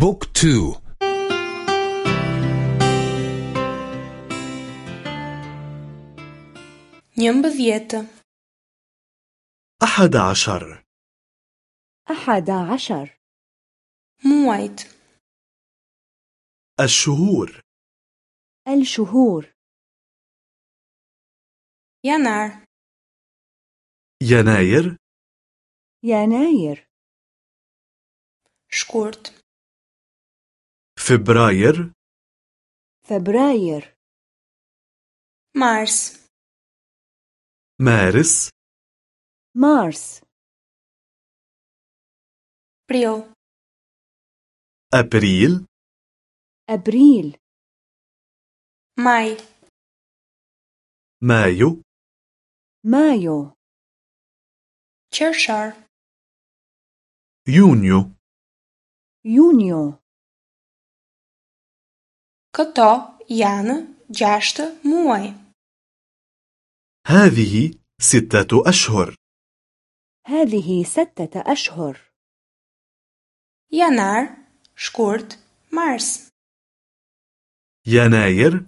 بوك تو. njëmbëdhjetë, أحد عشر. أحد عشر. muajt, الشهور. الشهور. janar, يناير. يناير. shkurt, فبراير. فبراير. mars, مارس. مارس. prill, أبريل. أبريل. maj, مايو. مايو. qershar, يونيو. يونيو. këto janë gjashtë muaj. هذه ستة أشهر هذه ستة أشهر Janar, shkurt, mars, يناير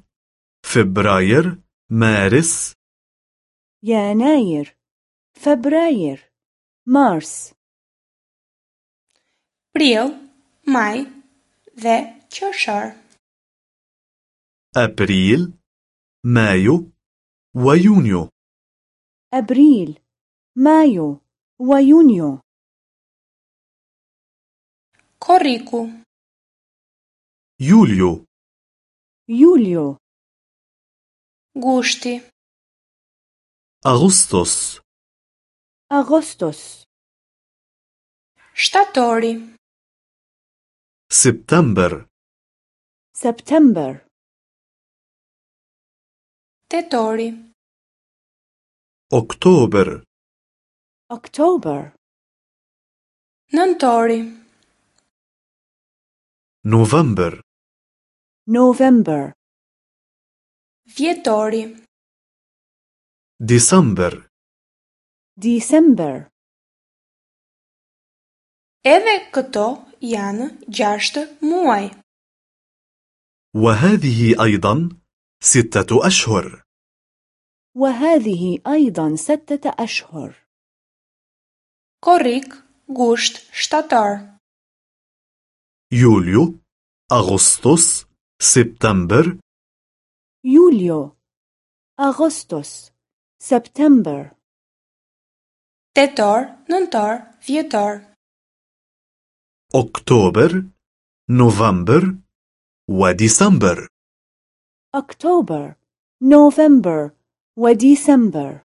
فبراير مارس يناير فبراير مارس prill, maj dhe qershar. أبريل مايو ويونيو. أبريل مايو ويونيو. Korriku, يوليو. يوليو. Gushti, أغسطس. أغسطس. Shtatori, سبتمبر. سبتمبر. tetori, أكتوبر أكتوبر nëntori, نوفمبر نوفمبر vjetori, ديسمبر ديسمبر edhe këto janë gjashtë muaj. وهذه أيضا ستة أشهر وهذه أيضا ستة أشهر. Korrik, gusht, shtator, يوليو أغسطس سبتمبر يوليو أغسطس سبتمبر tetor, nëntor, vjetor, أكتوبر نوفمبر وديسمبر أكتوبر نوفمبر وديسمبر.